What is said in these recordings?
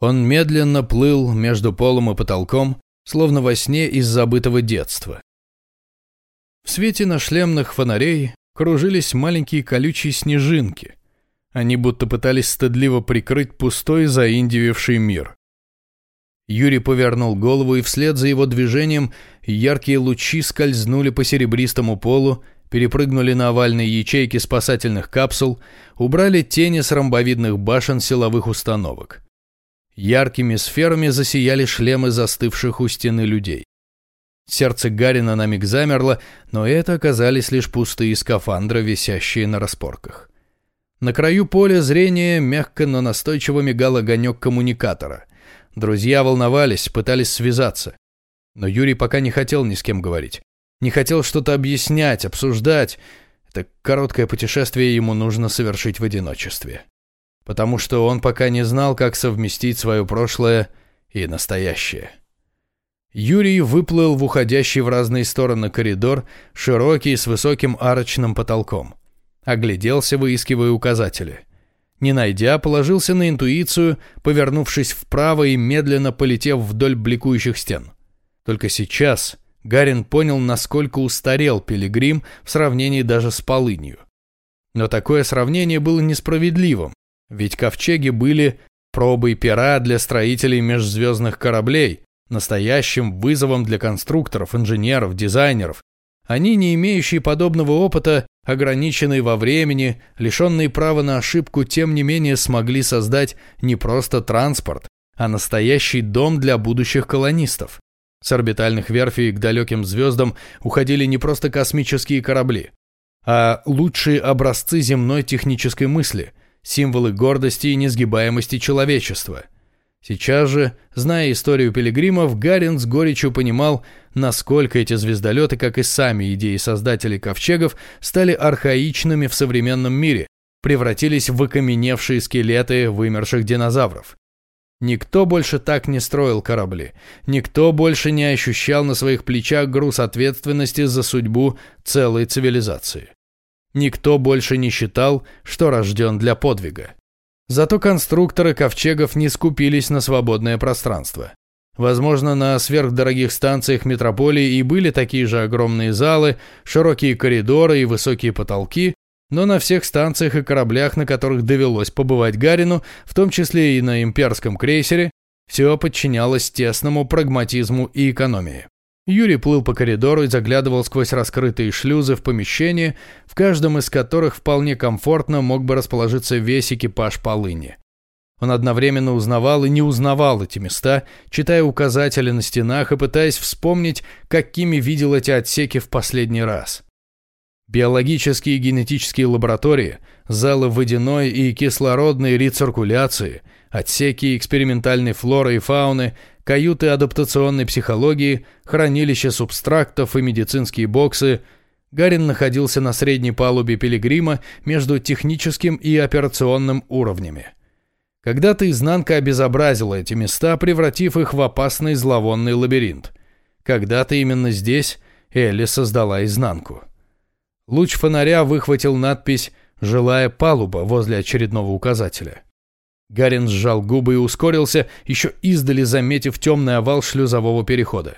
Он медленно плыл между полом и потолком, словно во сне из забытого детства. В свете на шлемных фонарей кружились маленькие колючие снежинки. Они будто пытались стыдливо прикрыть пустой заиндививший мир. Юрий повернул голову, и вслед за его движением яркие лучи скользнули по серебристому полу, перепрыгнули на овальные ячейки спасательных капсул, убрали тени с ромбовидных башен силовых установок. Яркими сферами засияли шлемы застывших у стены людей. Сердце Гарина на миг замерло, но это оказались лишь пустые скафандры, висящие на распорках. На краю поля зрения мягко, но настойчиво мигал огонек коммуникатора. Друзья волновались, пытались связаться. Но Юрий пока не хотел ни с кем говорить. Не хотел что-то объяснять, обсуждать. Это короткое путешествие ему нужно совершить в одиночестве. Потому что он пока не знал, как совместить свое прошлое и настоящее. Юрий выплыл в уходящий в разные стороны коридор, широкий, с высоким арочным потолком. Огляделся, выискивая указатели. Не найдя, положился на интуицию, повернувшись вправо и медленно полетев вдоль бликующих стен. Только сейчас Гарин понял, насколько устарел пилигрим в сравнении даже с полынью. Но такое сравнение было несправедливым, ведь ковчеги были пробой пера для строителей межзвездных кораблей, настоящим вызовом для конструкторов, инженеров, дизайнеров. Они, не имеющие подобного опыта, ограниченные во времени, лишенные права на ошибку, тем не менее смогли создать не просто транспорт, а настоящий дом для будущих колонистов. С орбитальных верфей к далеким звездам уходили не просто космические корабли, а лучшие образцы земной технической мысли, символы гордости и несгибаемости человечества – Сейчас же, зная историю пилигримов, Гарин с горечью понимал, насколько эти звездолеты, как и сами идеи создателей ковчегов, стали архаичными в современном мире, превратились в окаменевшие скелеты вымерших динозавров. Никто больше так не строил корабли. Никто больше не ощущал на своих плечах груз ответственности за судьбу целой цивилизации. Никто больше не считал, что рожден для подвига. Зато конструкторы ковчегов не скупились на свободное пространство. Возможно, на сверхдорогих станциях метрополии и были такие же огромные залы, широкие коридоры и высокие потолки, но на всех станциях и кораблях, на которых довелось побывать Гарину, в том числе и на имперском крейсере, все подчинялось тесному прагматизму и экономии. Юрий плыл по коридору и заглядывал сквозь раскрытые шлюзы в помещение, в каждом из которых вполне комфортно мог бы расположиться весь экипаж полыни. Он одновременно узнавал и не узнавал эти места, читая указатели на стенах и пытаясь вспомнить, какими видел эти отсеки в последний раз. Биологические и генетические лаборатории, залы водяной и кислородной рециркуляции, отсеки экспериментальной флоры и фауны – каюты адаптационной психологии, хранилище субстрактов и медицинские боксы. Гарин находился на средней палубе пилигрима между техническим и операционным уровнями. Когда-то изнанка обезобразила эти места, превратив их в опасный зловонный лабиринт. Когда-то именно здесь Элли создала изнанку. Луч фонаря выхватил надпись «Жилая палуба» возле очередного указателя. Гарин сжал губы и ускорился, еще издали заметив темный овал шлюзового перехода.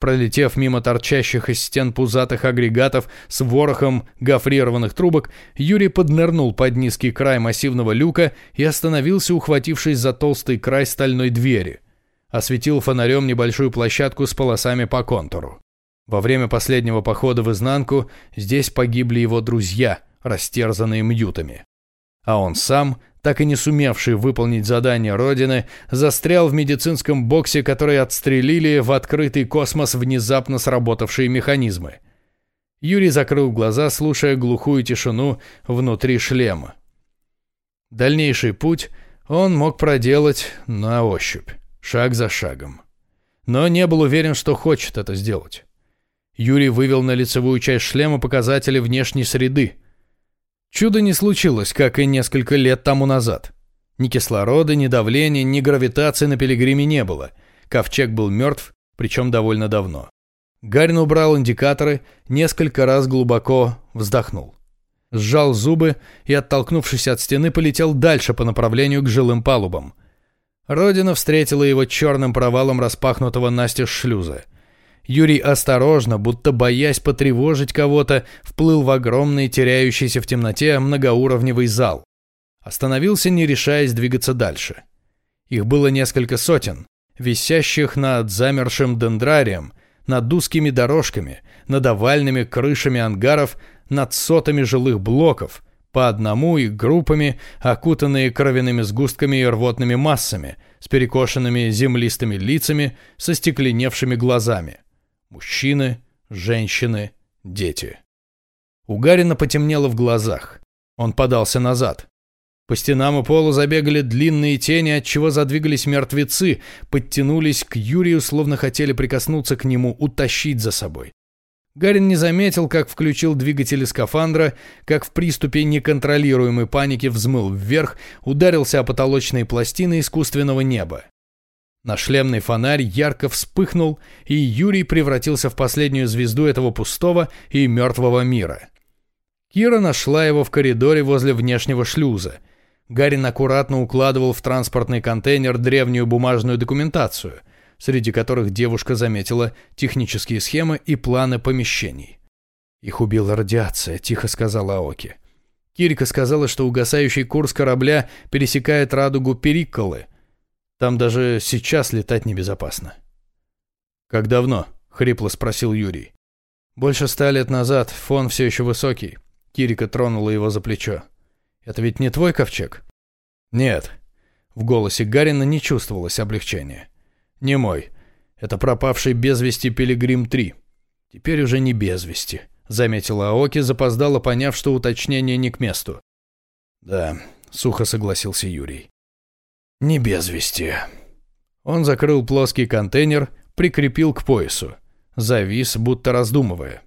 Пролетев мимо торчащих из стен пузатых агрегатов с ворохом гофрированных трубок, Юрий поднырнул под низкий край массивного люка и остановился, ухватившись за толстый край стальной двери. Осветил фонарем небольшую площадку с полосами по контуру. Во время последнего похода в изнанку здесь погибли его друзья, растерзанные мьютами. А он сам так и не сумевший выполнить задание Родины, застрял в медицинском боксе, который отстрелили в открытый космос внезапно сработавшие механизмы. Юрий закрыл глаза, слушая глухую тишину внутри шлема. Дальнейший путь он мог проделать на ощупь, шаг за шагом. Но не был уверен, что хочет это сделать. Юрий вывел на лицевую часть шлема показатели внешней среды – Чудо не случилось, как и несколько лет тому назад. Ни кислорода, ни давления, ни гравитации на пилигриме не было. Ковчег был мертв, причем довольно давно. Гарин убрал индикаторы, несколько раз глубоко вздохнул. Сжал зубы и, оттолкнувшись от стены, полетел дальше по направлению к жилым палубам. Родина встретила его черным провалом распахнутого настежь шлюза. Юрий осторожно, будто боясь потревожить кого-то, вплыл в огромный, теряющийся в темноте многоуровневый зал. Остановился, не решаясь двигаться дальше. Их было несколько сотен, висящих над замершим дендрарием, над узкими дорожками, над овальными крышами ангаров, над сотами жилых блоков, по одному и группами, окутанные кровяными сгустками и рвотными массами, с перекошенными землистыми лицами, со стекленевшими глазами. Мужчины, женщины, дети. У Гарина потемнело в глазах. Он подался назад. По стенам и полу забегали длинные тени, от чего задвигались мертвецы, подтянулись к Юрию, словно хотели прикоснуться к нему, утащить за собой. Гарин не заметил, как включил двигатели скафандра, как в приступе неконтролируемой паники взмыл вверх, ударился о потолочные пластины искусственного неба. На шлемный фонарь ярко вспыхнул, и Юрий превратился в последнюю звезду этого пустого и мертвого мира. Кира нашла его в коридоре возле внешнего шлюза – Гарин аккуратно укладывал в транспортный контейнер древнюю бумажную документацию, среди которых девушка заметила технические схемы и планы помещений. «Их убила радиация», — тихо сказала Аоки. Кирика сказала, что угасающий курс корабля пересекает радугу Перикколы. Там даже сейчас летать небезопасно. «Как давно?» — хрипло спросил Юрий. «Больше ста лет назад. Фон все еще высокий». Кирика тронула его за плечо. Это ведь не твой ковчег?» «Нет». В голосе Гарина не чувствовалось облегчения. «Не мой. Это пропавший без вести Пилигрим-3. Теперь уже не без вести», — заметила Аоки, запоздала, поняв, что уточнение не к месту. «Да», — сухо согласился Юрий. «Не без вести». Он закрыл плоский контейнер, прикрепил к поясу. Завис, будто раздумывая.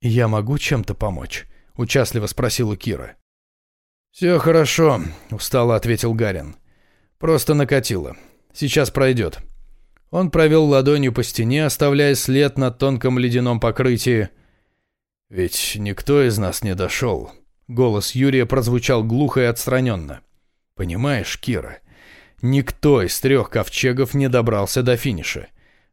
«Я могу чем-то помочь?» — участливо спросила Кира. «Все хорошо», — устало ответил Гарин. «Просто накатило. Сейчас пройдет». Он провел ладонью по стене, оставляя след на тонком ледяном покрытии. «Ведь никто из нас не дошел». Голос Юрия прозвучал глухо и отстраненно. «Понимаешь, Кира, никто из трех ковчегов не добрался до финиша.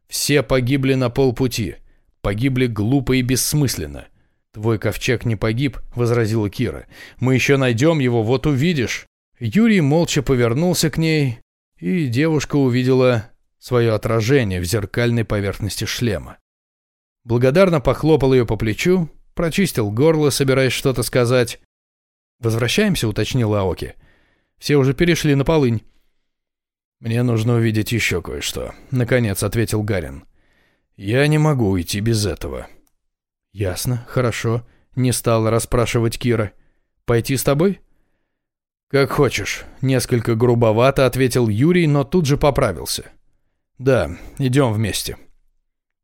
Все погибли на полпути. Погибли глупо и бессмысленно. «Твой ковчег не погиб», — возразила Кира. «Мы еще найдем его, вот увидишь». Юрий молча повернулся к ней, и девушка увидела свое отражение в зеркальной поверхности шлема. Благодарно похлопал ее по плечу, прочистил горло, собираясь что-то сказать. «Возвращаемся», — уточнил Аоки. «Все уже перешли на полынь». «Мне нужно увидеть еще кое-что», — наконец ответил Гарин. «Я не могу уйти без этого». «Ясно, хорошо», — не стала расспрашивать Кира. «Пойти с тобой?» «Как хочешь», — несколько грубовато ответил Юрий, но тут же поправился. «Да, идем вместе».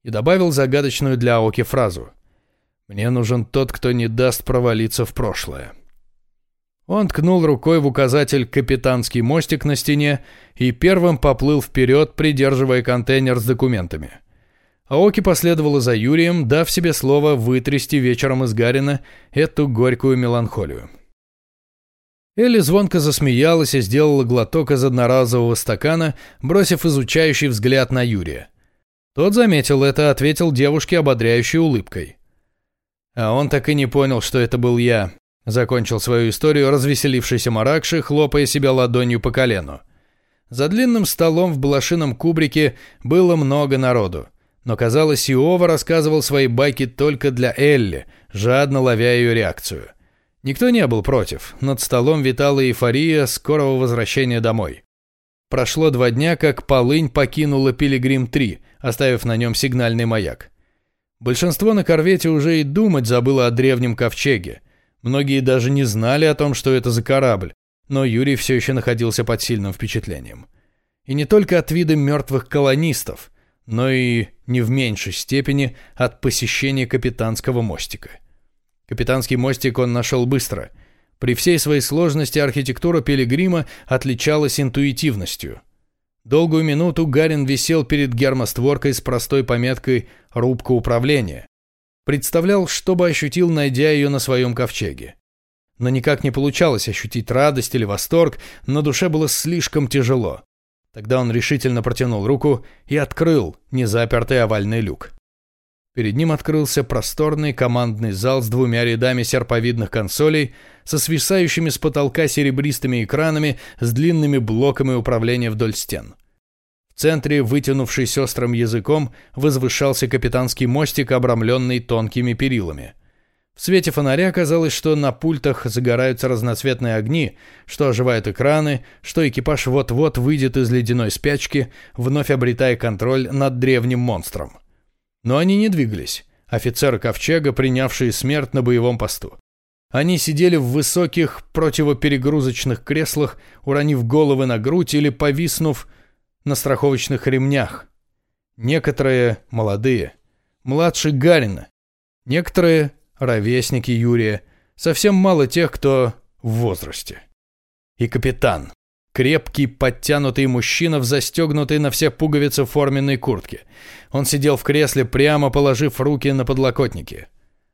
И добавил загадочную для Аоки фразу. «Мне нужен тот, кто не даст провалиться в прошлое». Он ткнул рукой в указатель «Капитанский мостик» на стене и первым поплыл вперед, придерживая контейнер с документами. Аоки последовала за Юрием, дав себе слово вытрясти вечером из Гарина эту горькую меланхолию. Элли звонко засмеялась и сделала глоток из одноразового стакана, бросив изучающий взгляд на Юрия. Тот заметил это, ответил девушке ободряющей улыбкой. А он так и не понял, что это был я, закончил свою историю развеселившийся Маракши, хлопая себя ладонью по колену. За длинным столом в блошином кубрике было много народу. Но, казалось, Иова рассказывал свои байки только для Элли, жадно ловя ее реакцию. Никто не был против. Над столом витала эйфория скорого возвращения домой. Прошло два дня, как Полынь покинула Пилигрим-3, оставив на нем сигнальный маяк. Большинство на корвете уже и думать забыло о древнем ковчеге. Многие даже не знали о том, что это за корабль, но Юрий все еще находился под сильным впечатлением. И не только от вида мертвых колонистов – но и не в меньшей степени от посещения капитанского мостика. Капитанский мостик он нашел быстро. При всей своей сложности архитектура Пилигрима отличалась интуитивностью. Долгую минуту Гарин висел перед гермостворкой с простой пометкой «Рубка управления». Представлял, что бы ощутил, найдя ее на своем ковчеге. Но никак не получалось ощутить радость или восторг, на душе было слишком тяжело. Тогда он решительно протянул руку и открыл незапертый овальный люк. Перед ним открылся просторный командный зал с двумя рядами серповидных консолей, со свисающими с потолка серебристыми экранами с длинными блоками управления вдоль стен. В центре, вытянувшись острым языком, возвышался капитанский мостик, обрамленный тонкими перилами. В свете фонаря казалось, что на пультах загораются разноцветные огни, что оживают экраны, что экипаж вот-вот выйдет из ледяной спячки, вновь обретая контроль над древним монстром. Но они не двигались, офицеры Ковчега, принявшие смерть на боевом посту. Они сидели в высоких противоперегрузочных креслах, уронив головы на грудь или повиснув на страховочных ремнях. Некоторые молодые, младше Гарина, некоторые ровесники Юрия, совсем мало тех, кто в возрасте. И капитан, крепкий, подтянутый мужчина в застегнутой на все пуговицы форменной куртке. Он сидел в кресле, прямо положив руки на подлокотники.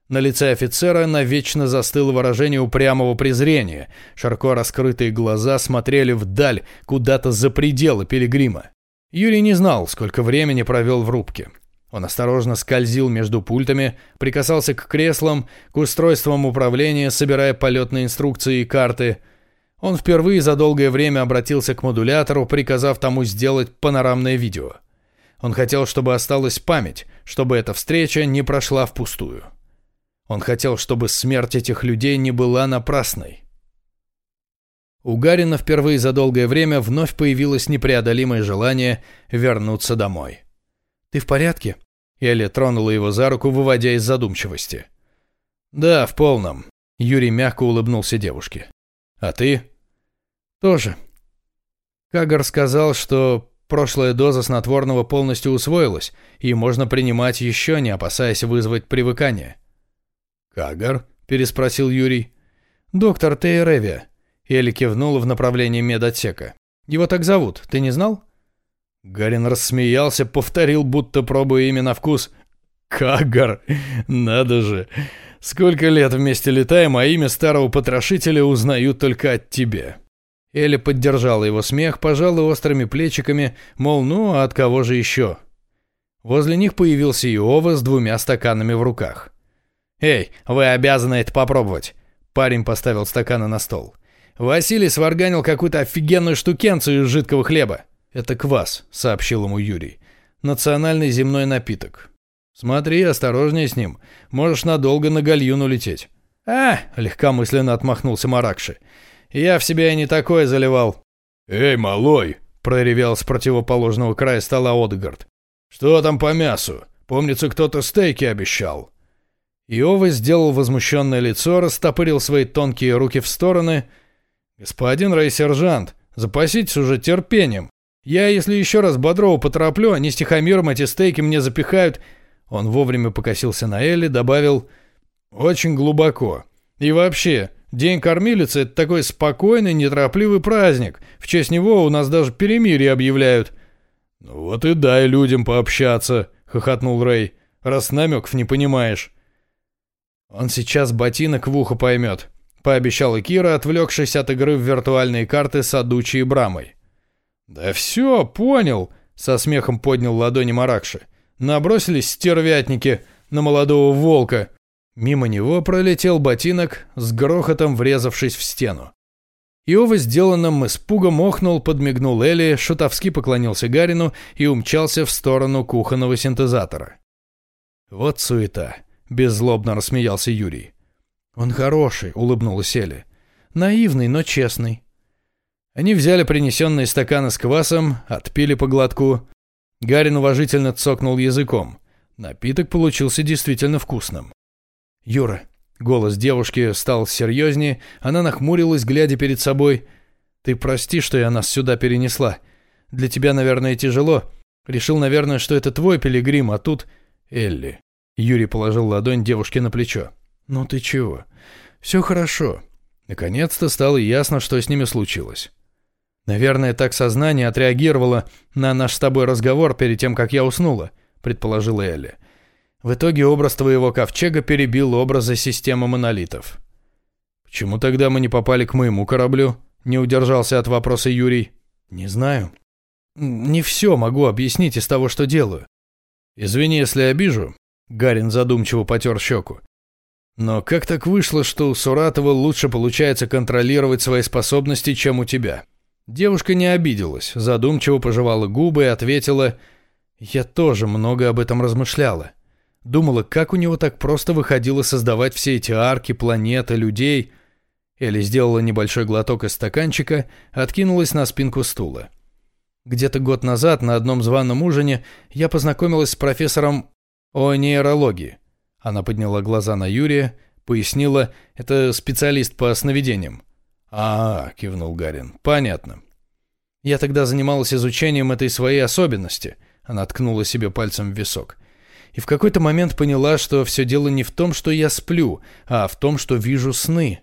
На лице офицера навечно застыло выражение упрямого презрения. Широко раскрытые глаза смотрели вдаль, куда-то за пределы пилигрима. Юрий не знал, сколько времени провел в рубке. Он осторожно скользил между пультами, прикасался к креслам, к устройствам управления, собирая полетные инструкции и карты. Он впервые за долгое время обратился к модулятору, приказав тому сделать панорамное видео. Он хотел, чтобы осталась память, чтобы эта встреча не прошла впустую. Он хотел, чтобы смерть этих людей не была напрасной. У Гарина впервые за долгое время вновь появилось непреодолимое желание вернуться домой. «Ты в порядке?» Элли тронула его за руку, выводя из задумчивости. «Да, в полном», — Юрий мягко улыбнулся девушке. «А ты?» «Тоже». Кагар сказал, что прошлая доза снотворного полностью усвоилась, и можно принимать еще, не опасаясь вызвать привыкание. «Кагар?» – переспросил Юрий. «Доктор Тейревия». Элли кивнула в направлении медотсека. «Его так зовут, ты не знал?» Гарин рассмеялся, повторил, будто пробуя имя на вкус. «Кагар! Надо же! Сколько лет вместе летаем, а имя старого потрошителя узнаю только от тебя!» Элли поддержала его смех, пожала острыми плечиками, мол, ну, а от кого же еще? Возле них появился Иова с двумя стаканами в руках. «Эй, вы обязаны это попробовать!» Парень поставил стаканы на стол. «Василий сварганил какую-то офигенную штукенцию из жидкого хлеба». «Это квас», — сообщил ему Юрий. «Национальный земной напиток. Смотри, осторожнее с ним. Можешь надолго на гальюн улететь». «А!» — легкомысленно отмахнулся Маракши. «Я в себя и не такое заливал». «Эй, малой!» — проревел с противоположного края стола Одгард. «Что там по мясу? Помнится, кто-то стейки обещал». Иова сделал возмущенное лицо, растопырил свои тонкие руки в стороны. «Господин райсержант, запаситесь уже терпением. Я, если еще раз Бодрова потороплю, они с Тихомиром эти стейки мне запихают...» Он вовремя покосился на Элли, добавил «Очень глубоко. И вообще, День кормилицы — это такой спокойный, неторопливый праздник. В честь него у нас даже перемирие объявляют». «Ну вот и дай людям пообщаться», — хохотнул Рэй, — «раз намеков не понимаешь». «Он сейчас ботинок в ухо поймет», — пообещал Кира, отвлекшись от игры в виртуальные карты с Адучи Брамой. «Да все, понял», — со смехом поднял ладони Маракши. «Набросились стервятники на молодого волка». Мимо него пролетел ботинок, с грохотом врезавшись в стену. Иова сделанным испугом охнул, подмигнул Элли, шутовски поклонился Гарину и умчался в сторону кухонного синтезатора. «Вот суета», — беззлобно рассмеялся Юрий. «Он хороший», — улыбнулась Элли. «Наивный, но честный». Они взяли принесенные стаканы с квасом, отпили по глотку. Гарин уважительно цокнул языком. Напиток получился действительно вкусным. «Юра», — голос девушки стал серьезнее, она нахмурилась, глядя перед собой. «Ты прости, что я нас сюда перенесла. Для тебя, наверное, тяжело. Решил, наверное, что это твой пилигрим, а тут...» «Элли», Юрий положил ладонь девушке на плечо. «Ну ты чего? Все хорошо». Наконец-то стало ясно, что с ними случилось. «Наверное, так сознание отреагировало на наш с тобой разговор перед тем, как я уснула», — предположила Элли. «В итоге образ твоего ковчега перебил образы системы монолитов». «Почему тогда мы не попали к моему кораблю?» — не удержался от вопроса Юрий. «Не знаю. не все могу объяснить из того, что делаю. Извини, если обижу. Гарин задумчиво потер щеку. Но как так вышло, что у Суратова лучше получается контролировать свои способности, чем у тебя? Девушка не обиделась, задумчиво пожевала губы и ответила, «Я тоже много об этом размышляла. Думала, как у него так просто выходило создавать все эти арки, планеты, людей». Элли сделала небольшой глоток из стаканчика, откинулась на спинку стула. Где-то год назад на одном званом ужине я познакомилась с профессором о нейрологии. Она подняла глаза на Юрия, пояснила, это специалист по сновидениям. «А, — кивнул Гарин, — понятно. Я тогда занималась изучением этой своей особенности». Она ткнула себе пальцем в висок. И в какой-то момент поняла, что все дело не в том, что я сплю, а в том, что вижу сны.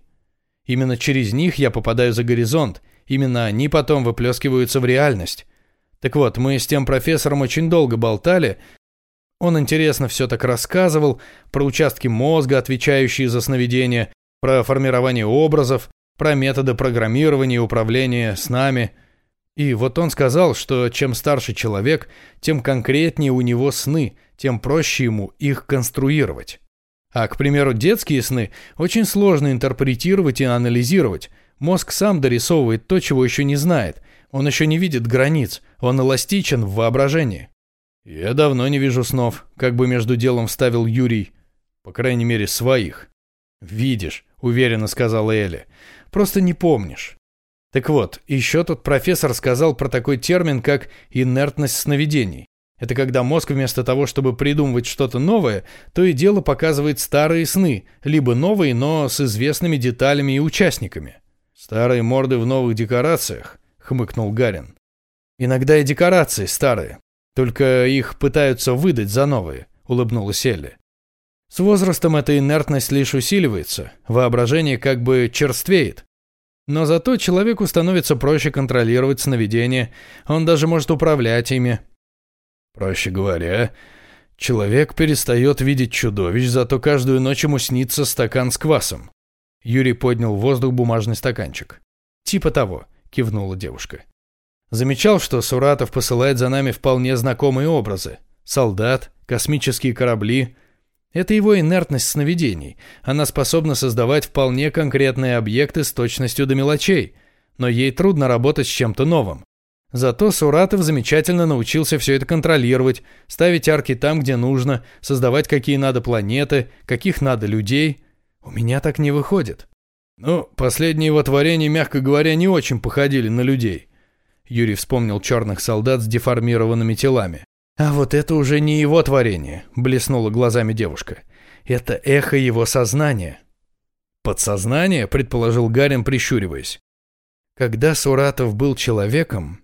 Именно через них я попадаю за горизонт, именно они потом выплескиваются в реальность. Так вот, мы с тем профессором очень долго болтали, он интересно все так рассказывал про участки мозга, отвечающие за сновидения, про формирование образов, про методы программирования и управления нами. И вот он сказал, что чем старше человек, тем конкретнее у него сны, тем проще ему их конструировать. А, к примеру, детские сны очень сложно интерпретировать и анализировать. Мозг сам дорисовывает то, чего еще не знает. Он еще не видит границ, он эластичен в воображении. «Я давно не вижу снов», — как бы между делом вставил Юрий. «По крайней мере, своих». «Видишь», — уверенно сказала Эля. «Просто не помнишь». Так вот, еще тот профессор сказал про такой термин, как инертность сновидений. Это когда мозг вместо того, чтобы придумывать что-то новое, то и дело показывает старые сны, либо новые, но с известными деталями и участниками. «Старые морды в новых декорациях», — хмыкнул Гарин. «Иногда и декорации старые. Только их пытаются выдать за новые», — улыбнулась Элли. «С возрастом эта инертность лишь усиливается, воображение как бы черствеет. Но зато человеку становится проще контролировать сновидения, он даже может управлять ими». «Проще говоря, человек перестает видеть чудовищ, зато каждую ночь ему снится стакан с квасом». Юрий поднял в воздух бумажный стаканчик. «Типа того», — кивнула девушка. Замечал, что Суратов посылает за нами вполне знакомые образы. Солдат, космические корабли. Это его инертность сновидений. Она способна создавать вполне конкретные объекты с точностью до мелочей. Но ей трудно работать с чем-то новым. Зато Суратов замечательно научился все это контролировать, ставить арки там, где нужно, создавать какие надо планеты, каких надо людей. У меня так не выходит. Ну, последние его творения, мягко говоря, не очень походили на людей. Юрий вспомнил черных солдат с деформированными телами. «А вот это уже не его творение», — блеснула глазами девушка. «Это эхо его сознания». «Подсознание?» — предположил Гарин, прищуриваясь. «Когда Суратов был человеком...»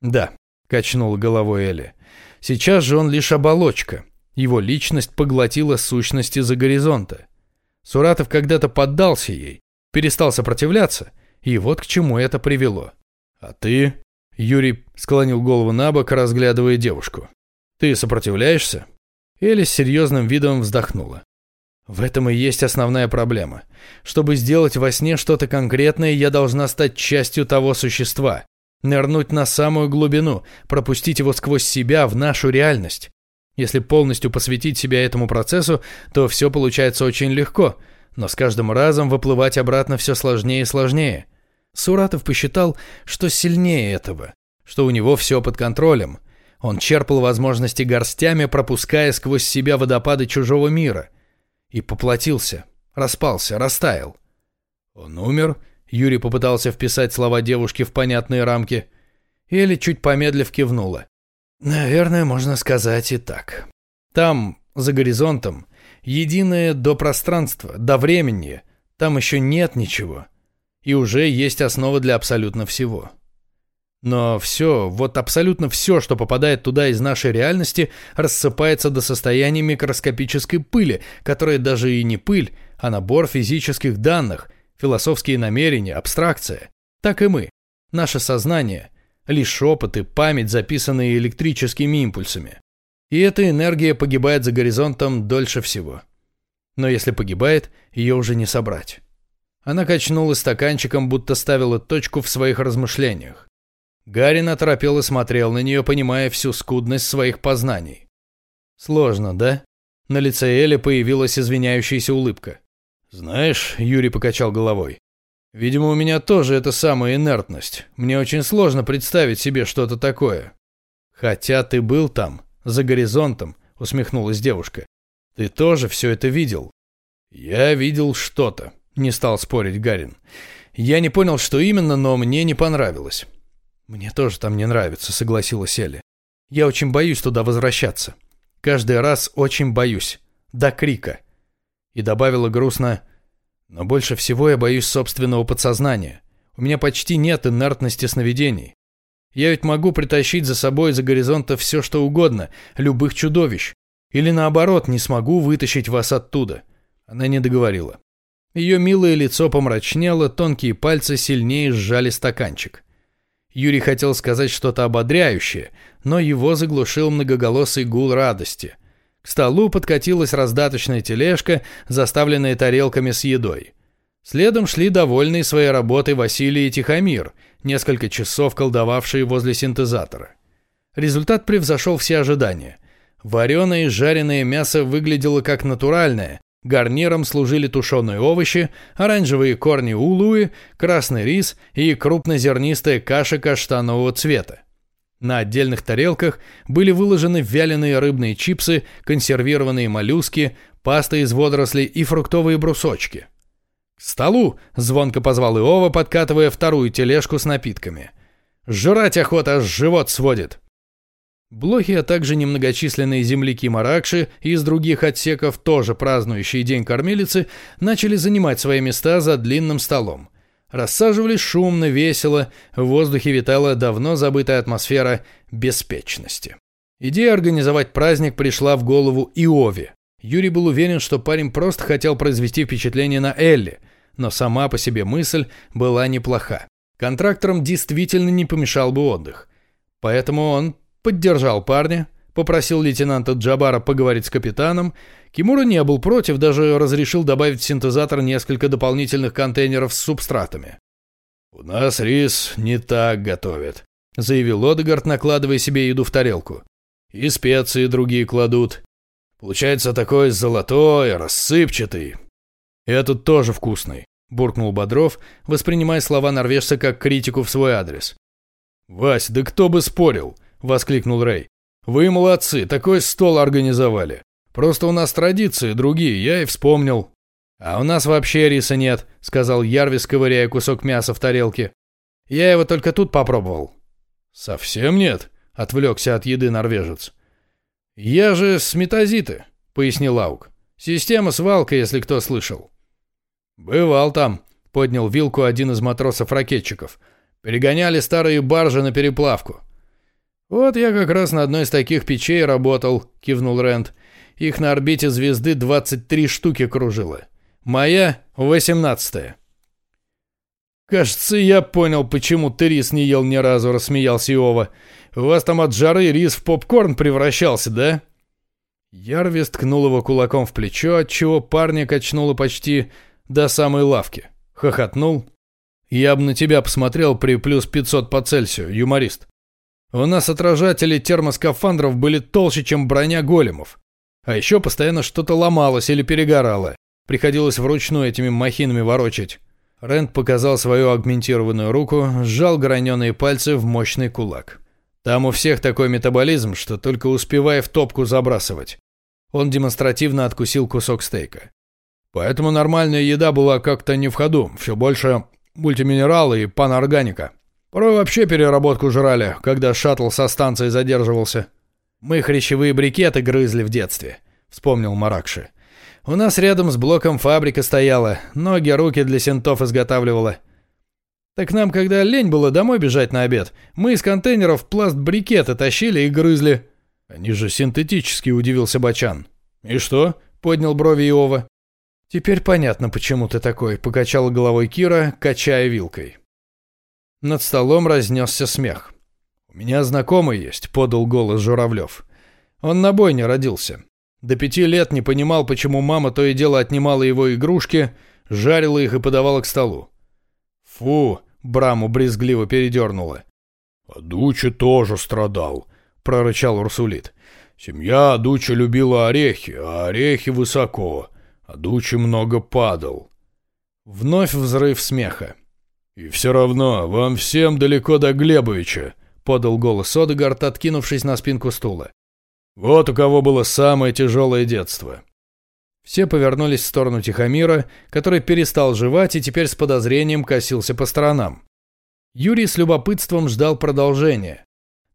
«Да», — качнула головой Элли. «Сейчас же он лишь оболочка. Его личность поглотила сущности за горизонта. Суратов когда-то поддался ей, перестал сопротивляться, и вот к чему это привело. «А ты?» Юрий склонил голову на бок, разглядывая девушку. «Ты сопротивляешься?» Элли с серьезным видом вздохнула. «В этом и есть основная проблема. Чтобы сделать во сне что-то конкретное, я должна стать частью того существа, нырнуть на самую глубину, пропустить его сквозь себя в нашу реальность. Если полностью посвятить себя этому процессу, то все получается очень легко, но с каждым разом выплывать обратно все сложнее и сложнее. Суратов посчитал, что сильнее этого, что у него все под контролем. Он черпал возможности горстями, пропуская сквозь себя водопады чужого мира. И поплатился, распался, растаял. Он умер, Юрий попытался вписать слова девушки в понятные рамки. Или чуть помедлив кивнула. Наверное, можно сказать и так. Там, за горизонтом, единое до пространства, до времени, там еще нет ничего и уже есть основа для абсолютно всего. Но все, вот абсолютно все, что попадает туда из нашей реальности, рассыпается до состояния микроскопической пыли, которая даже и не пыль, а набор физических данных, философские намерения, абстракция. Так и мы. Наше сознание – лишь опыты, память, записанные электрическими импульсами. И эта энергия погибает за горизонтом дольше всего. Но если погибает, ее уже не собрать. Она качнула стаканчиком, будто ставила точку в своих размышлениях. Гарин оторопел и смотрел на нее, понимая всю скудность своих познаний. «Сложно, да?» На лице Эли появилась извиняющаяся улыбка. «Знаешь», — Юрий покачал головой, — «видимо, у меня тоже эта самая инертность. Мне очень сложно представить себе что-то такое». «Хотя ты был там, за горизонтом», — усмехнулась девушка. «Ты тоже все это видел». «Я видел что-то», — не стал спорить Гарин. «Я не понял, что именно, но мне не понравилось». «Мне тоже там не нравится», — согласилась Элли. «Я очень боюсь туда возвращаться. Каждый раз очень боюсь. До крика». И добавила грустно, «Но больше всего я боюсь собственного подсознания. У меня почти нет инертности сновидений. Я ведь могу притащить за собой из-за горизонта все, что угодно, любых чудовищ. Или наоборот, не смогу вытащить вас оттуда». Она не договорила. Ее милое лицо помрачнело, тонкие пальцы сильнее сжали стаканчик. Юрий хотел сказать что-то ободряющее, но его заглушил многоголосый гул радости. К столу подкатилась раздаточная тележка, заставленная тарелками с едой. Следом шли довольные своей работой Василий и Тихомир, несколько часов колдовавшие возле синтезатора. Результат превзошел все ожидания. Вареное и жареное мясо выглядело как натуральное, Гарниром служили тушеные овощи, оранжевые корни улуи, красный рис и крупнозернистая каша каштанового цвета. На отдельных тарелках были выложены вяленые рыбные чипсы, консервированные моллюски, паста из водорослей и фруктовые брусочки. «К столу!» – звонко позвал Иова, подкатывая вторую тележку с напитками. «Жрать охота, живот сводит!» Блохи, а также немногочисленные земляки Маракши из других отсеков, тоже празднующие День кормилицы, начали занимать свои места за длинным столом. Рассаживались шумно, весело, в воздухе витала давно забытая атмосфера беспечности. Идея организовать праздник пришла в голову Иове. Юрий был уверен, что парень просто хотел произвести впечатление на Элли, но сама по себе мысль была неплоха. Контракторам действительно не помешал бы отдых. Поэтому он поддержал парня, попросил лейтенанта Джабара поговорить с капитаном. Кимура не был против, даже разрешил добавить в синтезатор несколько дополнительных контейнеров с субстратами. «У нас рис не так готовят», — заявил Одегард, накладывая себе еду в тарелку. «И специи другие кладут. Получается такой золотой, рассыпчатый». «Этот тоже вкусный», — буркнул Бодров, воспринимая слова норвежца как критику в свой адрес. «Вась, да кто бы спорил?» – воскликнул Рэй. «Вы молодцы, такой стол организовали. Просто у нас традиции другие, я и вспомнил». «А у нас вообще риса нет», – сказал Ярвис, ковыряя кусок мяса в тарелке. «Я его только тут попробовал». «Совсем нет?» – отвлекся от еды норвежец. «Я же с метазиты», – пояснил Аук. «Система свалка, если кто слышал». «Бывал там», – поднял вилку один из матросов-ракетчиков. «Перегоняли старые баржи на переплавку. «Вот я как раз на одной из таких печей работал», — кивнул Рэнд. «Их на орбите звезды 23 штуки кружило. Моя — восемнадцатая». «Кажется, я понял, почему ты рис не ел ни разу», — рассмеялся Иова. «У вас там от жары рис в попкорн превращался, да?» Ярвис ткнул его кулаком в плечо, отчего парня качнуло почти до самой лавки. Хохотнул. «Я бы на тебя посмотрел при плюс 500 по Цельсию, юморист». У нас отражатели термоскафандров были толще, чем броня големов. А еще постоянно что-то ломалось или перегорало. Приходилось вручную этими махинами ворочать. Рэнд показал свою агментированную руку, сжал граненые пальцы в мощный кулак. Там у всех такой метаболизм, что только успевая в топку забрасывать. Он демонстративно откусил кусок стейка. Поэтому нормальная еда была как-то не в ходу, все больше мультиминералы и панорганика. Порой вообще переработку жрали, когда шаттл со станции задерживался. Мы хрящевые брикеты грызли в детстве, вспомнил Маракши. У нас рядом с блоком фабрика стояла, ноги, руки для синтов изготавливала. Так нам, когда лень было домой бежать на обед, мы из контейнеров пласт-брикеты тащили и грызли. Они же синтетические, удивился Бачан. И что? Поднял брови Иова. Теперь понятно, почему ты такой, покачала головой Кира, качая вилкой. Над столом разнесся смех. «У меня знакомый есть», — подал голос Журавлев. «Он на бойне родился. До пяти лет не понимал, почему мама то и дело отнимала его игрушки, жарила их и подавала к столу. «Фу!» — Браму брезгливо передернула. «А Дучи тоже страдал», — прорычал Урсулит. «Семья Дучи любила орехи, а орехи высоко, а Дучи много падал». Вновь взрыв смеха. «И все равно, вам всем далеко до Глебовича», — подал голос Одегард, откинувшись на спинку стула. «Вот у кого было самое тяжелое детство». Все повернулись в сторону Тихомира, который перестал жевать и теперь с подозрением косился по сторонам. Юрий с любопытством ждал продолжения.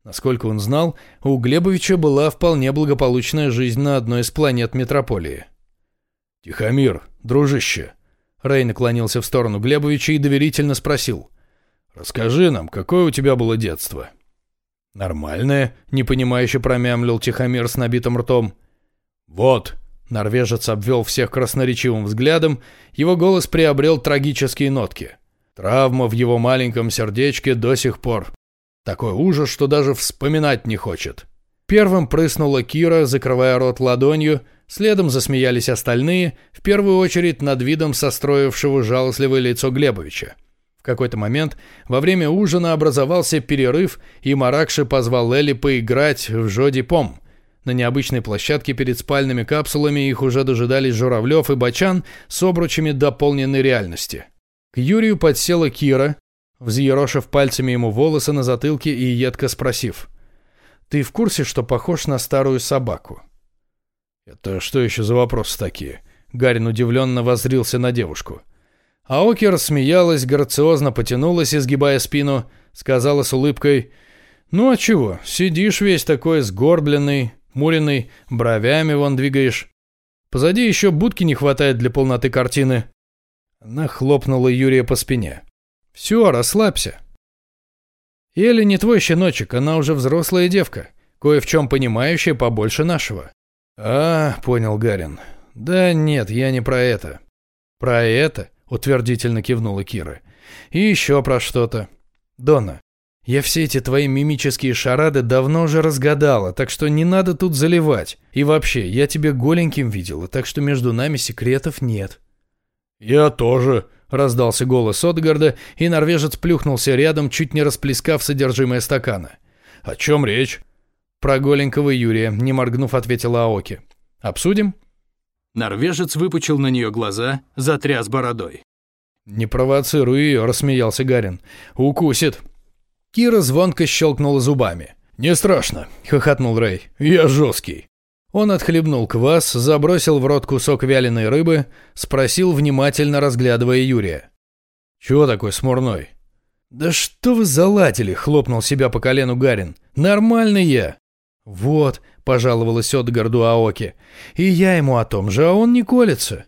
Насколько он знал, у Глебовича была вполне благополучная жизнь на одной из планет метрополии. «Тихомир, дружище», Рэй наклонился в сторону Глебовича и доверительно спросил. «Расскажи нам, какое у тебя было детство?» «Нормальное», — непонимающе промямлил Тихомир с набитым ртом. «Вот», — норвежец обвел всех красноречивым взглядом, его голос приобрел трагические нотки. Травма в его маленьком сердечке до сих пор. Такой ужас, что даже вспоминать не хочет. Первым прыснула Кира, закрывая рот ладонью, Следом засмеялись остальные, в первую очередь над видом состроившего жалостливое лицо Глебовича. В какой-то момент во время ужина образовался перерыв, и Маракши позвал Элли поиграть в Жоди-Пом. На необычной площадке перед спальными капсулами их уже дожидались Журавлев и Бачан с обручами дополненной реальности. К Юрию подсела Кира, взъерошив пальцами ему волосы на затылке и едко спросив. «Ты в курсе, что похож на старую собаку?» «Это что еще за вопросы такие?» Гарин удивленно воззрился на девушку. Аоки рассмеялась, грациозно потянулась, изгибая спину, сказала с улыбкой, «Ну а чего, сидишь весь такой сгорбленный, муренный, бровями вон двигаешь. Позади еще будки не хватает для полноты картины». Она хлопнула Юрия по спине. «Все, расслабься». Или не твой щеночек, она уже взрослая девка, кое в чем понимающая побольше нашего. «А, — понял Гарин. Да нет, я не про это». «Про это?» — утвердительно кивнула Кира. «И еще про что-то. Дона, я все эти твои мимические шарады давно уже разгадала, так что не надо тут заливать. И вообще, я тебя голеньким видела, так что между нами секретов нет». «Я тоже», — раздался голос Отгарда, и норвежец плюхнулся рядом, чуть не расплескав содержимое стакана. «О чем речь?» «Про голенького Юрия», — не моргнув, ответила Аоки. «Обсудим?» Норвежец выпучил на нее глаза, затряс бородой. «Не провоцируй ее», — рассмеялся Гарин. «Укусит». Кира звонко щелкнула зубами. «Не страшно», — хохотнул Рэй. «Я жесткий». Он отхлебнул квас, забросил в рот кусок вяленой рыбы, спросил, внимательно разглядывая Юрия. «Чего такой смурной?» «Да что вы заладили?» — хлопнул себя по колену Гарин. «Нормальный я». «Вот», — пожаловалась Отгарду Аоки, — «и я ему о том же, а он не колется».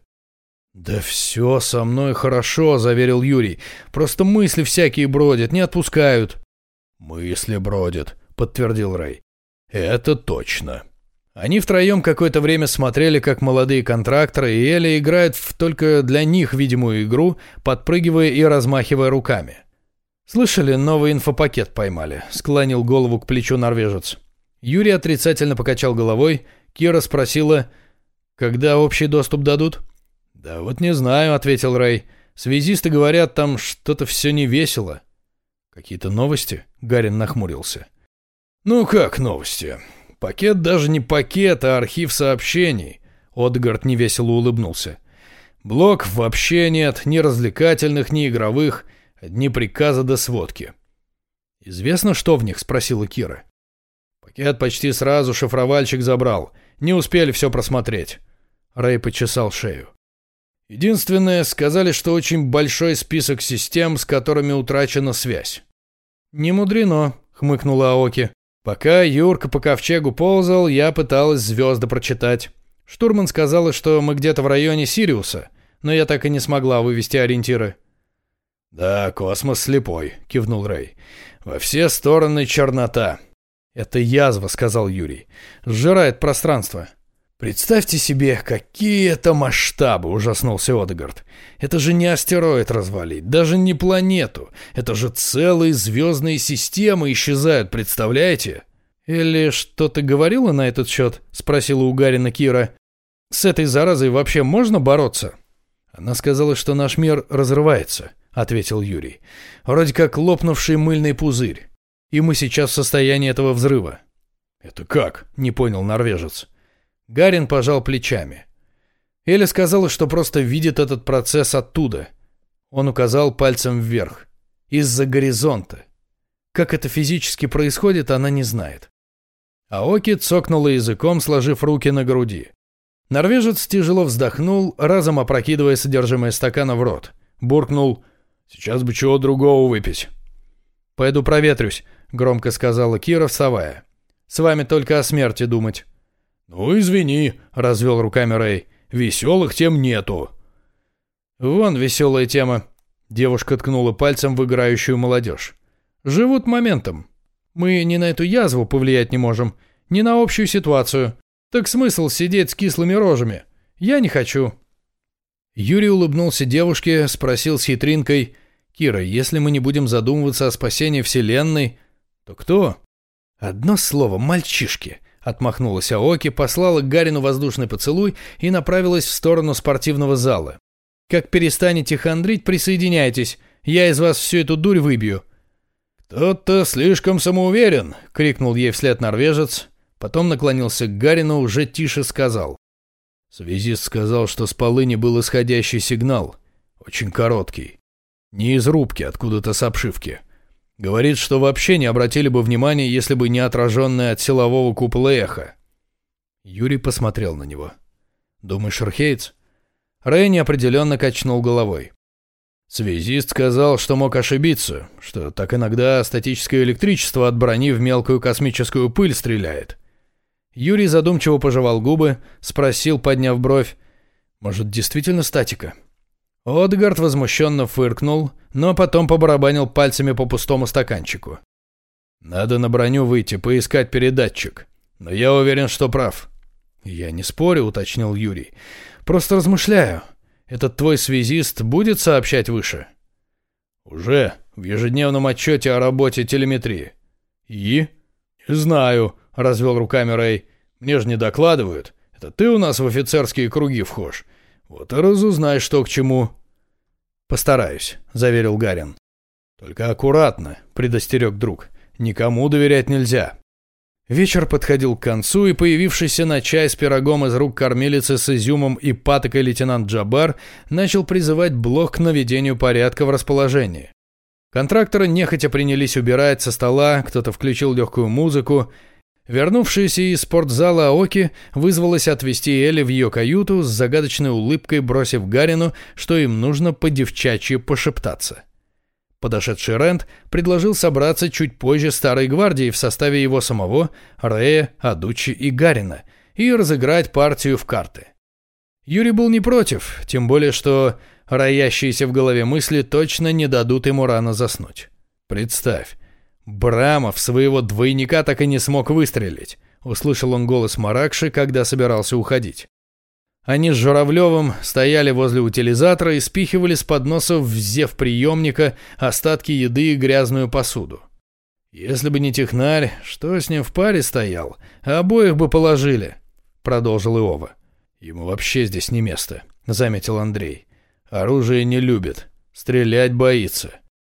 «Да все со мной хорошо», — заверил Юрий. «Просто мысли всякие бродят, не отпускают». «Мысли бродят», — подтвердил Рэй. «Это точно». Они втроем какое-то время смотрели, как молодые контракторы и Эля играют в только для них видимую игру, подпрыгивая и размахивая руками. «Слышали, новый инфопакет поймали», — склонил голову к плечу норвежец. Юрий отрицательно покачал головой. Кира спросила, «Когда общий доступ дадут?» «Да вот не знаю», — ответил Рэй. «Связисты говорят, там что-то все не весело». «Какие-то новости?» — Гарин нахмурился. «Ну как новости? Пакет даже не пакет, а архив сообщений». Отгард невесело улыбнулся. «Блоков вообще нет, ни развлекательных, ни игровых, одни приказы до сводки». «Известно, что в них?» — спросила Кира. Пакет почти сразу шифровальщик забрал. Не успели все просмотреть. Рэй почесал шею. Единственное, сказали, что очень большой список систем, с которыми утрачена связь. «Не мудрено», — хмыкнула Аоки. «Пока Юрка по ковчегу ползал, я пыталась звезды прочитать. Штурман сказала, что мы где-то в районе Сириуса, но я так и не смогла вывести ориентиры». «Да, космос слепой», — кивнул Рэй. «Во все стороны чернота. «Это язва», — сказал Юрий. «Сжирает пространство». «Представьте себе, какие это масштабы!» – ужаснулся Одегард. «Это же не астероид развалить, даже не планету. Это же целые звездные системы исчезают, представляете?» «Или что ты говорила на этот счет?» – спросила у Гарина Кира. «С этой заразой вообще можно бороться?» Она сказала, что наш мир разрывается, – ответил Юрий. «Вроде как лопнувший мыльный пузырь. И мы сейчас в состоянии этого взрыва. «Это как?» — не понял норвежец. Гарин пожал плечами. Эля сказала, что просто видит этот процесс оттуда. Он указал пальцем вверх. Из-за горизонта. Как это физически происходит, она не знает. Аоки цокнула языком, сложив руки на груди. Норвежец тяжело вздохнул, разом опрокидывая содержимое стакана в рот. Буркнул «Сейчас бы чего другого выпить». «Пойду проветрюсь», — громко сказала Кира, вставая. «С вами только о смерти думать». «Ну, извини», — развел руками Рэй. «Веселых тем нету». «Вон веселая тема», — девушка ткнула пальцем в играющую молодежь. «Живут моментом. Мы ни на эту язву повлиять не можем, ни на общую ситуацию. Так смысл сидеть с кислыми рожами? Я не хочу». Юрий улыбнулся девушке, спросил с хитринкой, «Кира, если мы не будем задумываться о спасении Вселенной, то кто?» «Одно слово, мальчишки», — отмахнулась Аоки, послала Гарину воздушный поцелуй и направилась в сторону спортивного зала. «Как перестанете хандрить, присоединяйтесь, я из вас всю эту дурь выбью». «Тот-то слишком самоуверен», — крикнул ей вслед норвежец, потом наклонился к Гарину, уже тише сказал. Связист сказал, что с полыни был исходящий сигнал, очень короткий. Не из рубки, откуда-то с обшивки. Говорит, что вообще не обратили бы внимания, если бы не отраженное от силового купола эхо. Юрий посмотрел на него. «Думаешь, Архейц?» Рэй неопределенно качнул головой. Связист сказал, что мог ошибиться, что так иногда статическое электричество от брони в мелкую космическую пыль стреляет. Юрий задумчиво пожевал губы, спросил, подняв бровь, «Может, действительно статика?» Одгард возмущенно фыркнул, но потом побарабанил пальцами по пустому стаканчику. «Надо на броню выйти, поискать передатчик. Но я уверен, что прав». «Я не спорю», — уточнил Юрий. «Просто размышляю. Этот твой связист будет сообщать выше? Уже в ежедневном отчете о работе телеметрии. И? Знаю, развел руками Рэй. Мне же не докладывают. Это ты у нас в офицерские круги вхож. Вот и разузнай, что к чему. Постараюсь, заверил Гарин. Только аккуратно, предостерег друг. Никому доверять нельзя. Вечер подходил к концу, и появившийся на чай с пирогом из рук кормилицы с изюмом и патокой лейтенант Джабар начал призывать блок к наведению порядка в расположении. Контракторы нехотя принялись убирать со стола, кто-то включил легкую музыку. Вернувшаяся из спортзала Аоки вызвалась отвезти Элли в ее каюту с загадочной улыбкой, бросив Гарину, что им нужно по-девчачьи пошептаться. Подошедший Рент предложил собраться чуть позже Старой Гвардии в составе его самого, Рея, Адучи и Гарина и разыграть партию в карты. Юрий был не против, тем более что роящиеся в голове мысли точно не дадут ему рано заснуть. Представь, Брамов своего двойника так и не смог выстрелить, услышал он голос Маракши, когда собирался уходить. Они с Журавлевым стояли возле утилизатора и спихивали с подносов в зев приемника остатки еды и грязную посуду. «Если бы не технарь, что с ним в паре стоял? Обоих бы положили», — продолжил Иова. «Ему вообще здесь не место», — заметил Андрей. «Оружие не любит, стрелять боится.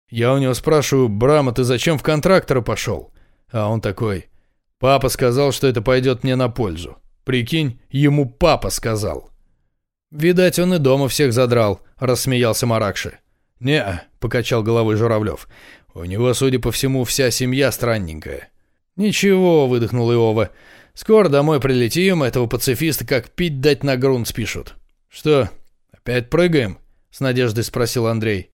Я у него спрашиваю, Брама, ты зачем в контрактора пошел?» А он такой, «Папа сказал, что это пойдет мне на пользу». Прикинь, ему папа сказал. Видать, он и дома всех задрал, рассмеялся Маракши. Не, покачал головой Журавлев. У него, судя по всему, вся семья странненькая. Ничего, выдохнул Иова. Скоро домой прилетим, этого пацифиста как пить дать на грунт спишут. Что, опять прыгаем? С надеждой спросил Андрей.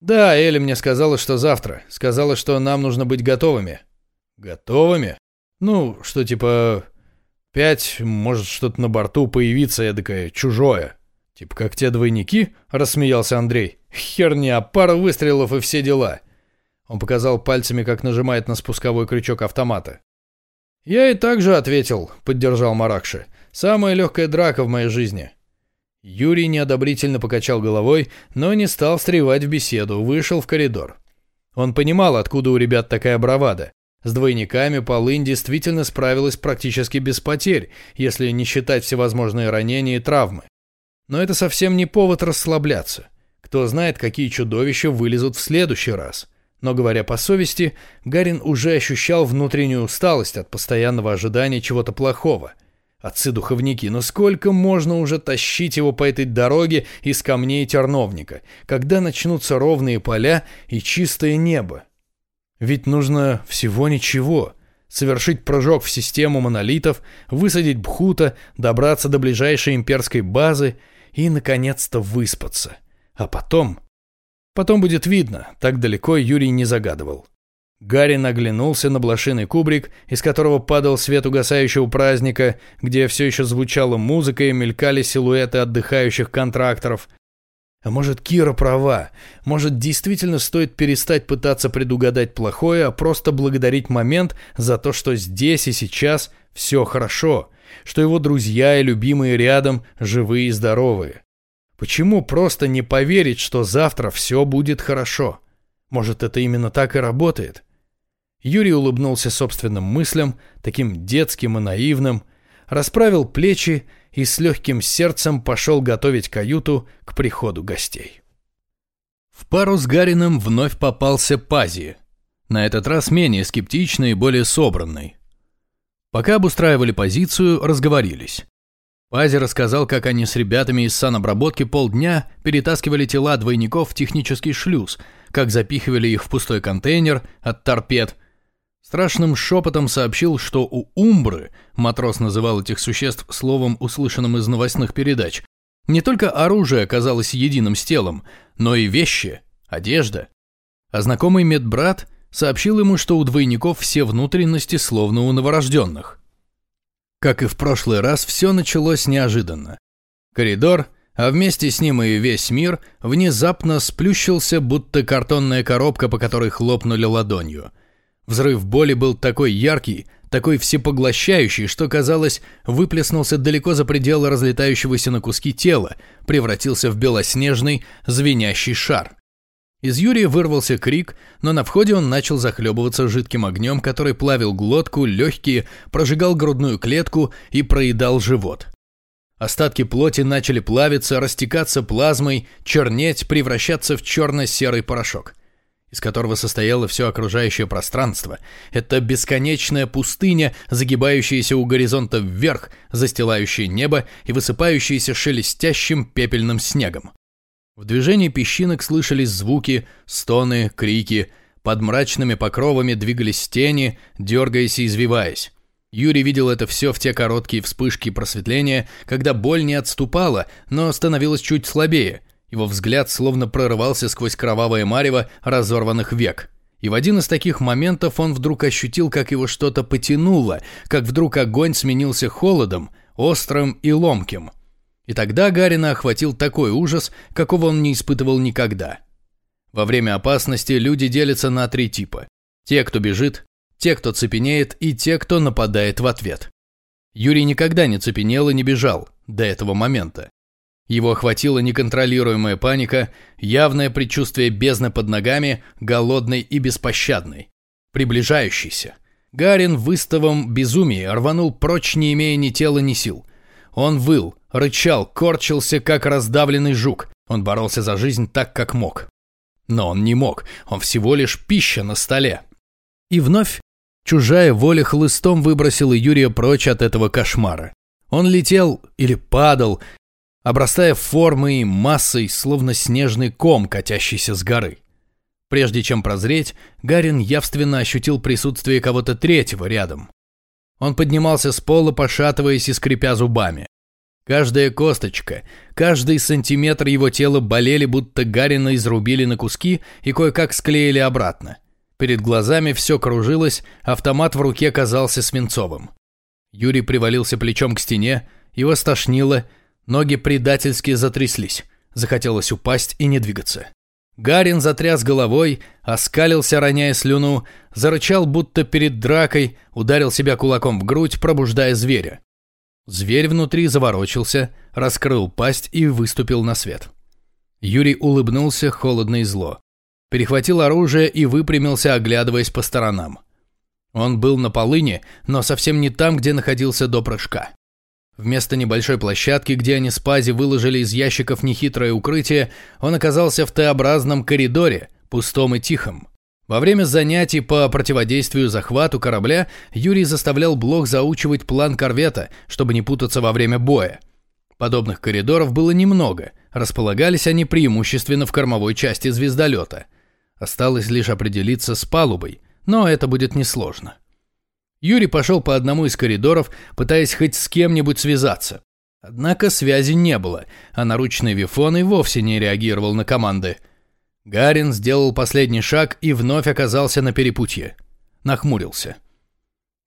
Да, Эля мне сказала, что завтра. Сказала, что нам нужно быть готовыми. Готовыми? Ну, что типа Пять, может что-то на борту появиться эдакое чужое. Типа как те двойники, рассмеялся Андрей. Херня, пара выстрелов и все дела. Он показал пальцами, как нажимает на спусковой крючок автомата. «Я и так же ответил», — поддержал Маракши. «Самая легкая драка в моей жизни». Юрий неодобрительно покачал головой, но не стал встревать в беседу, вышел в коридор. Он понимал, откуда у ребят такая бравада. С двойниками Полынь действительно справилась практически без потерь, если не считать всевозможные ранения и травмы. Но это совсем не повод расслабляться. Кто знает, какие чудовища вылезут в следующий раз. Но, говоря по совести, Гарин уже ощущал внутреннюю усталость от постоянного ожидания чего-то плохого. Отцы-духовники, но сколько можно уже тащить его по этой дороге из камней терновника, когда начнутся ровные поля и чистое небо? Ведь нужно всего ничего. Совершить прыжок в систему монолитов, высадить Бхута, добраться до ближайшей имперской базы и, наконец-то, выспаться. А потом... Потом будет видно, так далеко Юрий не загадывал. Гарри наглянулся на блошиный кубрик, из которого падал свет угасающего праздника, где все еще звучала музыка и мелькали силуэты отдыхающих контракторов. А может, Кира права? Может, действительно стоит перестать пытаться предугадать плохое, а просто благодарить момент за то, что здесь и сейчас все хорошо, что его друзья и любимые рядом живые и здоровые. Почему просто не поверить, что завтра все будет хорошо? Может, это именно так и работает? Юрий улыбнулся собственным мыслям, таким детским и наивным, расправил плечи и с легким сердцем пошел готовить каюту к приходу гостей. В пару с Гарином вновь попался Пази, на этот раз менее скептичный и более собранный. Пока обустраивали позицию, разговорились. Пази рассказал, как они с ребятами из санобработки полдня перетаскивали тела двойников в технический шлюз, как запихивали их в пустой контейнер от торпед, Страшным шепотом сообщил, что у Умбры, матрос называл этих существ словом, услышанным из новостных передач, не только оружие оказалось единым с телом, но и вещи, одежда. А знакомый медбрат сообщил ему, что у двойников все внутренности словно у новорожденных. Как и в прошлый раз, все началось неожиданно. Коридор, а вместе с ним и весь мир, внезапно сплющился, будто картонная коробка, по которой хлопнули ладонью – Взрыв боли был такой яркий, такой всепоглощающий, что, казалось, выплеснулся далеко за пределы разлетающегося на куски тела, превратился в белоснежный, звенящий шар. Из Юрия вырвался крик, но на входе он начал захлебываться жидким огнем, который плавил глотку, легкие, прожигал грудную клетку и проедал живот. Остатки плоти начали плавиться, растекаться плазмой, чернеть, превращаться в черно-серый порошок из которого состояло все окружающее пространство. Это бесконечная пустыня, загибающаяся у горизонта вверх, застилающая небо и высыпающаяся шелестящим пепельным снегом. В движении песчинок слышались звуки, стоны, крики. Под мрачными покровами двигались тени, дергаясь и извиваясь. Юрий видел это все в те короткие вспышки просветления, когда боль не отступала, но становилась чуть слабее – его взгляд словно прорывался сквозь кровавое марево разорванных век. И в один из таких моментов он вдруг ощутил, как его что-то потянуло, как вдруг огонь сменился холодом, острым и ломким. И тогда Гарина охватил такой ужас, какого он не испытывал никогда. Во время опасности люди делятся на три типа. Те, кто бежит, те, кто цепенеет, и те, кто нападает в ответ. Юрий никогда не цепенел и не бежал до этого момента. Его охватила неконтролируемая паника, явное предчувствие бездны под ногами, голодной и беспощадной. Приближающийся. Гарин в истовом безумии рванул прочь, не имея ни тела, ни сил. Он выл, рычал, корчился, как раздавленный жук. Он боролся за жизнь так, как мог. Но он не мог, он всего лишь пища на столе. И вновь чужая воля хлыстом выбросила Юрия прочь от этого кошмара. Он летел или падал, обрастая формой и массой, словно снежный ком, катящийся с горы. Прежде чем прозреть, Гарин явственно ощутил присутствие кого-то третьего рядом. Он поднимался с пола, пошатываясь и скрипя зубами. Каждая косточка, каждый сантиметр его тела болели, будто Гарина изрубили на куски и кое-как склеили обратно. Перед глазами все кружилось, автомат в руке казался свинцовым. Юрий привалился плечом к стене, его стошнило, Ноги предательски затряслись. Захотелось упасть и не двигаться. Гарин затряс головой, оскалился, роняя слюну, зарычал, будто перед дракой, ударил себя кулаком в грудь, пробуждая зверя. Зверь внутри заворочился, раскрыл пасть и выступил на свет. Юрий улыбнулся холодно и зло. Перехватил оружие и выпрямился, оглядываясь по сторонам. Он был на полыне, но совсем не там, где находился до прыжка. Вместо небольшой площадки, где они с Пази выложили из ящиков нехитрое укрытие, он оказался в Т-образном коридоре, пустом и тихом. Во время занятий по противодействию захвату корабля Юрий заставлял Блох заучивать план корвета, чтобы не путаться во время боя. Подобных коридоров было немного, располагались они преимущественно в кормовой части звездолета. Осталось лишь определиться с палубой, но это будет несложно. Юрий пошел по одному из коридоров, пытаясь хоть с кем-нибудь связаться. Однако связи не было, а наручный Вифон и вовсе не реагировал на команды – Гарин сделал последний шаг и вновь оказался на перепутье. Нахмурился.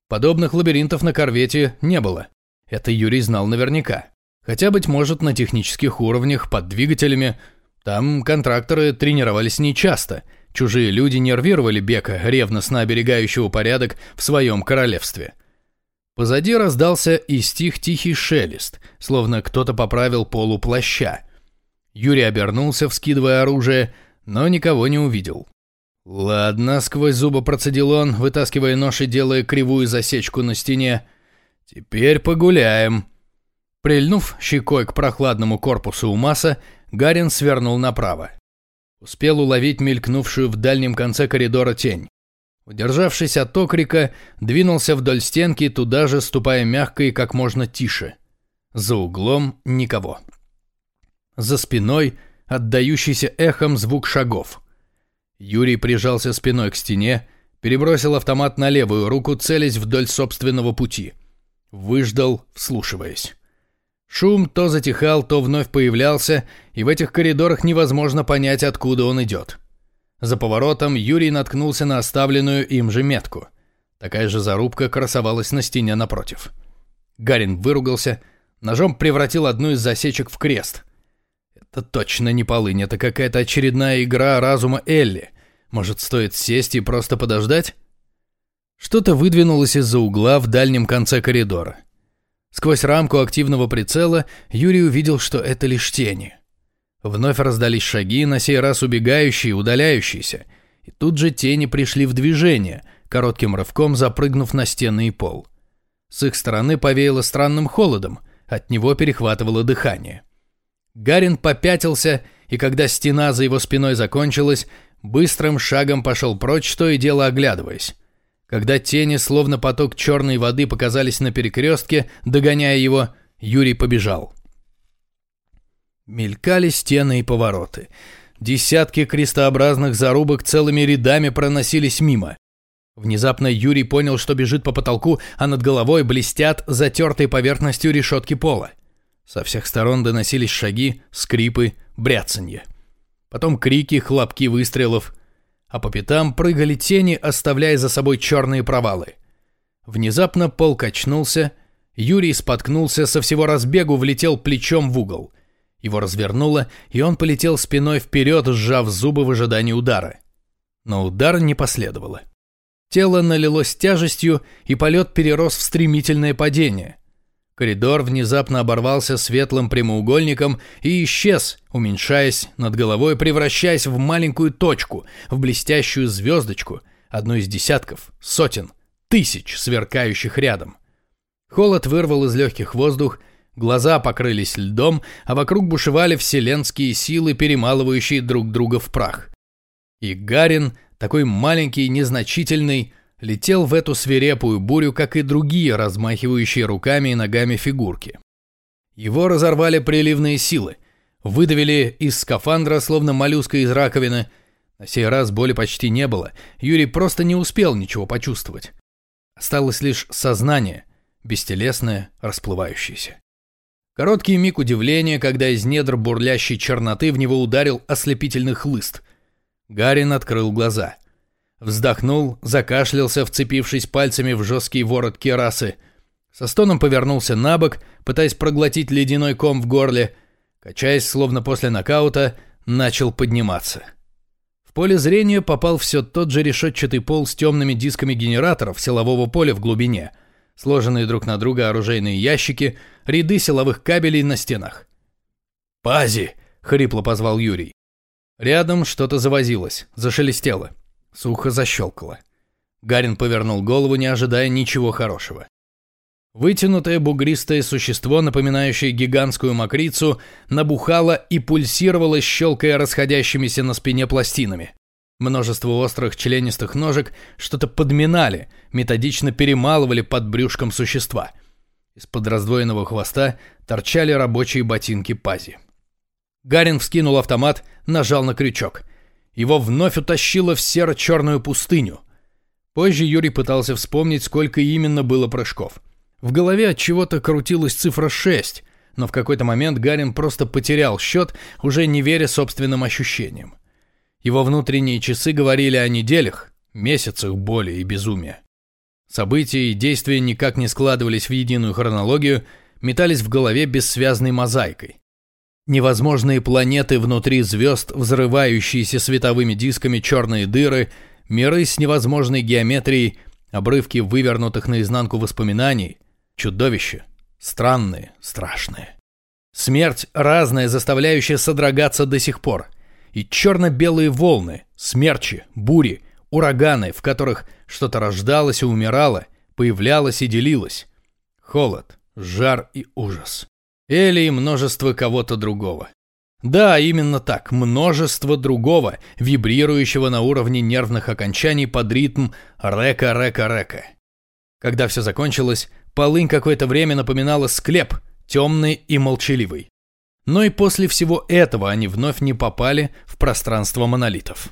Подобных лабиринтов на корвете не было. Это Юрий знал наверняка. Хотя, быть может, на технических уровнях, под двигателями. Там контракторы тренировались нечасто. Чужие люди нервировали Бека, ревностно оберегающего порядок в своем королевстве. Позади раздался и стих тихий шелест, словно кто-то поправил полу плаща. Юрий обернулся, вскидывая оружие, но никого не увидел. «Ладно», — сквозь зубы процедил он, вытаскивая нож и делая кривую засечку на стене. «Теперь погуляем». Прильнув щекой к прохладному корпусу Умаса, Гарин свернул направо. Успел уловить мелькнувшую в дальнем конце коридора тень. Удержавшись от окрика, двинулся вдоль стенки, туда же ступая мягко и как можно тише. За углом никого. За спиной — отдающийся эхом звук шагов. Юрий прижался спиной к стене, перебросил автомат на левую руку, целясь вдоль собственного пути. Выждал, вслушиваясь. Шум то затихал, то вновь появлялся, и в этих коридорах невозможно понять, откуда он идет. За поворотом Юрий наткнулся на оставленную им же метку. Такая же зарубка красовалась на стене напротив. Гарин выругался, ножом превратил одну из засечек в крест — это точно не полынь, это какая-то очередная игра разума Элли. Может, стоит сесть и просто подождать? Что-то выдвинулось из-за угла в дальнем конце коридора. Сквозь рамку активного прицела Юрий увидел, что это лишь тени. Вновь раздались шаги, на сей раз убегающие и удаляющиеся, и тут же тени пришли в движение, коротким рывком запрыгнув на стены и пол. С их стороны повеяло странным холодом, от него перехватывало дыхание. Гарин попятился, и когда стена за его спиной закончилась, быстрым шагом пошел прочь, то и дело оглядываясь. Когда тени, словно поток черной воды, показались на перекрестке, догоняя его, Юрий побежал. Мелькали стены и повороты. Десятки крестообразных зарубок целыми рядами проносились мимо. Внезапно Юрий понял, что бежит по потолку, а над головой блестят затертой поверхностью решетки пола. Со всех сторон доносились шаги, скрипы, бряцанье. Потом крики, хлопки выстрелов. А по пятам прыгали тени, оставляя за собой черные провалы. Внезапно пол качнулся, Юрий споткнулся, со всего разбегу влетел плечом в угол. Его развернуло, и он полетел спиной вперед, сжав зубы в ожидании удара. Но удар не последовало. Тело налилось тяжестью, и полет перерос в стремительное падение – Коридор внезапно оборвался светлым прямоугольником и исчез, уменьшаясь над головой, превращаясь в маленькую точку, в блестящую звездочку, одну из десятков, сотен, тысяч сверкающих рядом. Холод вырвал из легких воздух, глаза покрылись льдом, а вокруг бушевали вселенские силы, перемалывающие друг друга в прах. И Гарин, такой маленький незначительный, летел в эту свирепую бурю, как и другие размахивающие руками и ногами фигурки. Его разорвали приливные силы, выдавили из скафандра, словно моллюска из раковины. На сей раз боли почти не было, Юрий просто не успел ничего почувствовать. Осталось лишь сознание, бестелесное, расплывающееся. Короткий миг удивления, когда из недр бурлящей черноты в него ударил ослепительный хлыст. Гарин открыл глаза. Вздохнул, закашлялся, вцепившись пальцами в жесткий ворот керасы. Со стоном повернулся на бок, пытаясь проглотить ледяной ком в горле. Качаясь, словно после нокаута, начал подниматься. В поле зрения попал все тот же решетчатый пол с темными дисками генераторов силового поля в глубине, сложенные друг на друга оружейные ящики, ряды силовых кабелей на стенах. «Пази!» — хрипло позвал Юрий. Рядом что-то завозилось, зашелестело. Сухо защелкало. Гарин повернул голову, не ожидая ничего хорошего. Вытянутое бугристое существо, напоминающее гигантскую мокрицу, набухало и пульсировало, щелкая расходящимися на спине пластинами. Множество острых членистых ножек что-то подминали, методично перемалывали под брюшком существа. Из-под раздвоенного хвоста торчали рабочие ботинки пази. Гарин вскинул автомат, нажал на крючок. Его вновь утащило в серо-черную пустыню. Позже Юрий пытался вспомнить, сколько именно было прыжков. В голове от чего-то крутилась цифра 6, но в какой-то момент Гарин просто потерял счет, уже не веря собственным ощущениям. Его внутренние часы говорили о неделях, месяцах боли и безумия. События и действия никак не складывались в единую хронологию, метались в голове бессвязной мозаикой. Невозможные планеты внутри звезд, взрывающиеся световыми дисками черные дыры, миры с невозможной геометрией, обрывки вывернутых наизнанку воспоминаний, чудовища, странные, страшные. Смерть разная, заставляющая содрогаться до сих пор – и черно-белые волны, смерчи, бури, ураганы, в которых что-то рождалось и умирало, появлялось и делилось. Холод, жар и ужас. Или множество кого-то другого. Да, именно так, множество другого, вибрирующего на уровне нервных окончаний под ритм река-река-река. Когда все закончилось, полынь какое-то время напоминала склеп, темный и молчаливый. Но и после всего этого они вновь не попали в пространство монолитов.